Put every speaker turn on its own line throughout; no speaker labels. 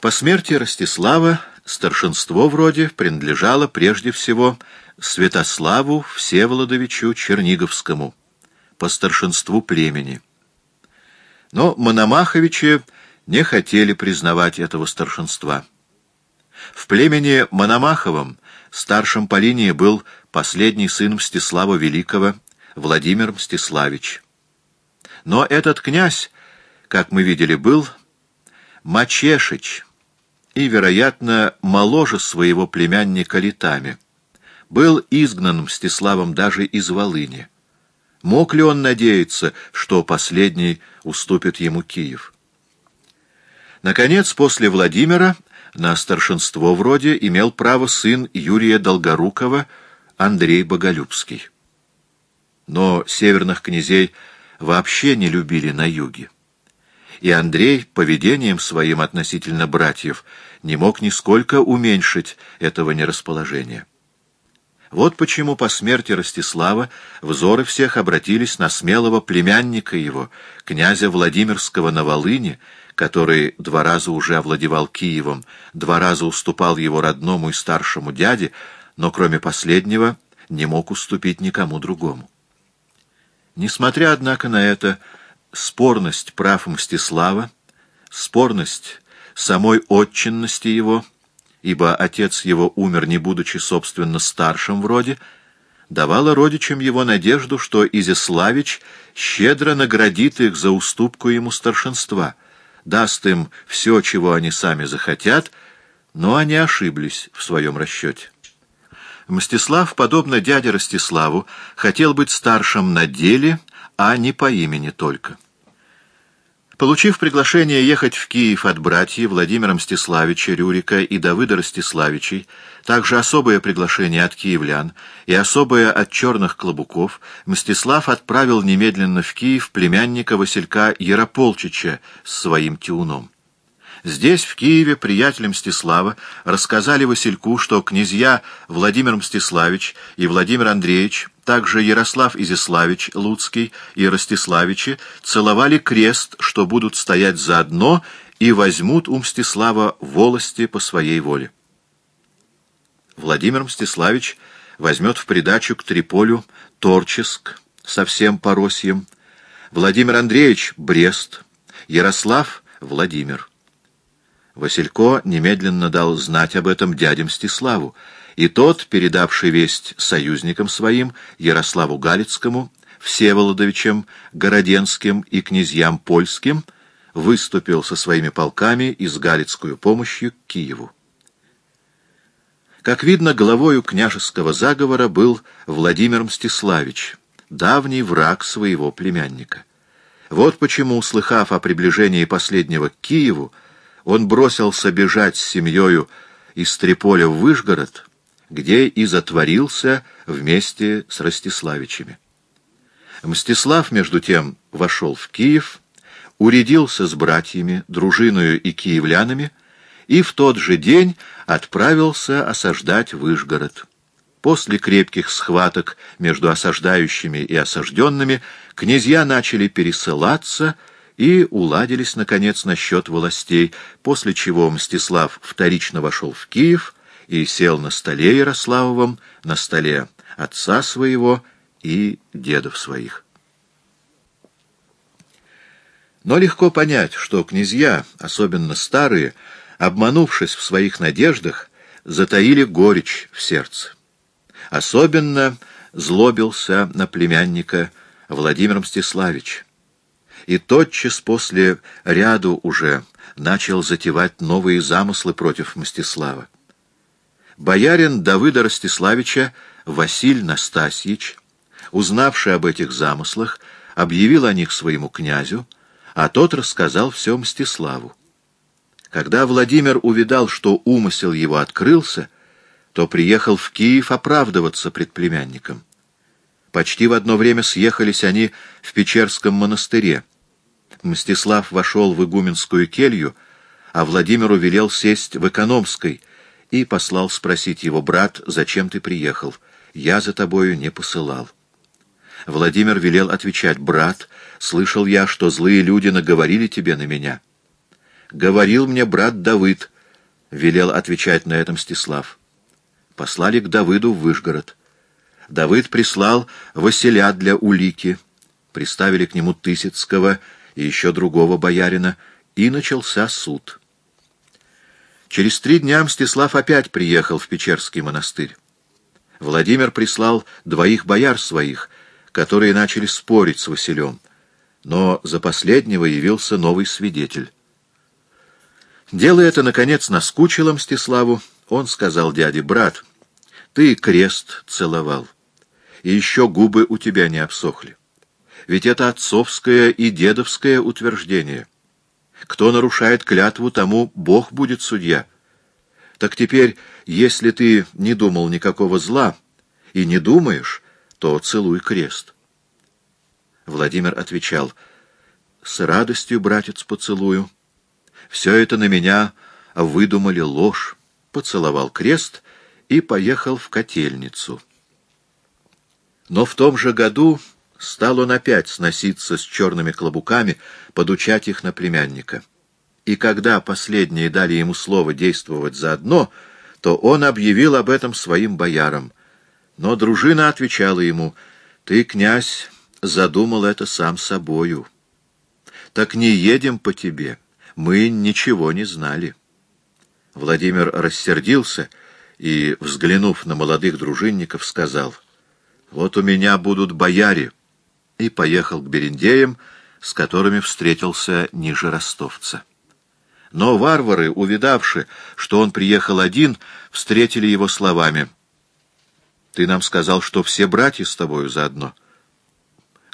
По смерти Ростислава старшинство вроде принадлежало прежде всего Святославу Всеволодовичу Черниговскому по старшинству племени. Но Мономаховичи не хотели признавать этого старшинства. В племени Мономаховом старшим по линии был последний сын Мстислава Великого, Владимир Мстиславич. Но этот князь, как мы видели, был Мачешич и, вероятно, моложе своего племянника летами. Был изгнан Мстиславом даже из Волыни. Мог ли он надеяться, что последний уступит ему Киев? Наконец, после Владимира на старшинство вроде имел право сын Юрия Долгорукова Андрей Боголюбский. Но северных князей вообще не любили на юге. И Андрей поведением своим относительно братьев не мог нисколько уменьшить этого нерасположения. Вот почему по смерти Ростислава взоры всех обратились на смелого племянника его, князя Владимирского на Волыне, который два раза уже овладевал Киевом, два раза уступал его родному и старшему дяде, но кроме последнего не мог уступить никому другому. Несмотря, однако, на это, спорность прав Мстислава, спорность самой отчинности его — ибо отец его умер, не будучи, собственно, старшим вроде, давала родичам его надежду, что Изяславич щедро наградит их за уступку ему старшинства, даст им все, чего они сами захотят, но они ошиблись в своем расчете. Мстислав, подобно дяде Ростиславу, хотел быть старшим на деле, а не по имени только. Получив приглашение ехать в Киев от братьев Владимира Мстиславича, Рюрика и Давыда Ростиславичей, также особое приглашение от киевлян и особое от черных клобуков, Мстислав отправил немедленно в Киев племянника Василька Ярополчича с своим тюном. Здесь, в Киеве, приятели Мстислава рассказали Васильку, что князья Владимир Мстиславич и Владимир Андреевич, также Ярослав Изяславич Луцкий и Ростиславичи, целовали крест, что будут стоять заодно и возьмут у Мстислава волости по своей воле. Владимир Мстиславич возьмет в придачу к Триполю Торческ со всем Поросьем, Владимир Андреевич — Брест, Ярослав — Владимир. Василько немедленно дал знать об этом дяде Мстиславу, и тот, передавший весть союзникам своим, Ярославу Галицкому, Всеволодовичем, Городенским и князьям польским, выступил со своими полками и с Галицкую помощью к Киеву. Как видно, главою княжеского заговора был Владимир Мстиславич, давний враг своего племянника. Вот почему, услыхав о приближении последнего к Киеву, он бросился бежать с семьей из Триполя в Выжгород, где и затворился вместе с Ростиславичами. Мстислав, между тем, вошел в Киев, уредился с братьями, дружиною и киевлянами, и в тот же день отправился осаждать Выжгород. После крепких схваток между осаждающими и осажденными князья начали пересылаться и уладились, наконец, насчет властей, после чего Мстислав вторично вошел в Киев и сел на столе Ярославовом, на столе отца своего и дедов своих. Но легко понять, что князья, особенно старые, обманувшись в своих надеждах, затаили горечь в сердце. Особенно злобился на племянника Владимир Мстиславич и тотчас после ряду уже начал затевать новые замыслы против Мстислава. Боярин Давыда Ростиславича Василь Настасьич, узнавший об этих замыслах, объявил о них своему князю, а тот рассказал все Мстиславу. Когда Владимир увидал, что умысел его открылся, то приехал в Киев оправдываться пред племянником. Почти в одно время съехались они в Печерском монастыре, Мстислав вошел в игуменскую келью, а Владимиру велел сесть в экономской и послал спросить его брат, зачем ты приехал. Я за тобою не посылал. Владимир велел отвечать, брат, слышал я, что злые люди наговорили тебе на меня. Говорил мне брат Давыд, — велел отвечать на это Мстислав. Послали к Давыду в Выжгород. Давыд прислал Василя для улики, приставили к нему Тысяцкого и еще другого боярина, и начался суд. Через три дня Мстислав опять приехал в Печерский монастырь. Владимир прислал двоих бояр своих, которые начали спорить с Василем, но за последнего явился новый свидетель. Дело это, наконец, наскучило Мстиславу. Он сказал дяде, «Брат, ты крест целовал, и еще губы у тебя не обсохли. Ведь это отцовское и дедовское утверждение. Кто нарушает клятву, тому Бог будет судья. Так теперь, если ты не думал никакого зла и не думаешь, то целуй крест». Владимир отвечал, «С радостью, братец, поцелую». Все это на меня выдумали ложь. Поцеловал крест и поехал в котельницу. Но в том же году стал он опять сноситься с черными клобуками, подучать их на племянника. И когда последние дали ему слово действовать заодно, то он объявил об этом своим боярам. Но дружина отвечала ему, «Ты, князь, задумал это сам собою. Так не едем по тебе» мы ничего не знали. Владимир рассердился и, взглянув на молодых дружинников, сказал, «Вот у меня будут бояре», и поехал к Берендеям, с которыми встретился ниже ростовца. Но варвары, увидавши, что он приехал один, встретили его словами, «Ты нам сказал, что все братья с тобою заодно.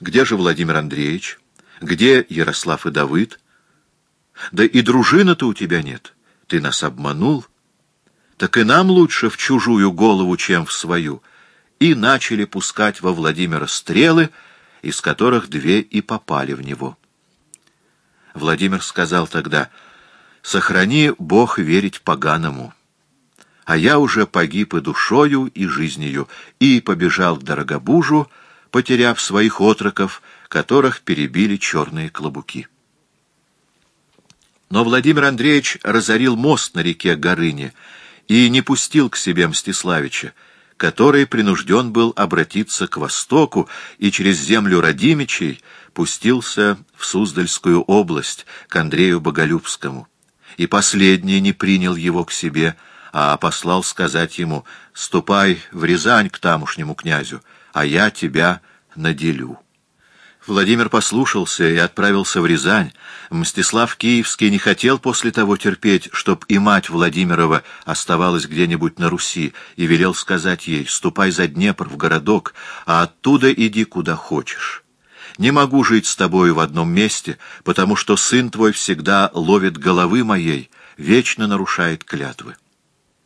Где же Владимир Андреевич? Где Ярослав и Давыд?» Да и дружины-то у тебя нет. Ты нас обманул. Так и нам лучше в чужую голову, чем в свою. И начали пускать во Владимира стрелы, из которых две и попали в него. Владимир сказал тогда, «Сохрани, Бог, верить поганому». А я уже погиб и душою, и жизнью, и побежал к Дорогобужу, потеряв своих отроков, которых перебили черные клобуки. Но Владимир Андреевич разорил мост на реке Горыне и не пустил к себе Мстиславича, который принужден был обратиться к востоку и через землю Радимичей пустился в Суздальскую область, к Андрею Боголюбскому. И последний не принял его к себе, а послал сказать ему «Ступай в Рязань к тамошнему князю, а я тебя наделю». Владимир послушался и отправился в Рязань. Мстислав Киевский не хотел после того терпеть, чтоб и мать Владимирова оставалась где-нибудь на Руси, и велел сказать ей «Ступай за Днепр в городок, а оттуда иди куда хочешь». Не могу жить с тобою в одном месте, потому что сын твой всегда ловит головы моей, вечно нарушает клятвы.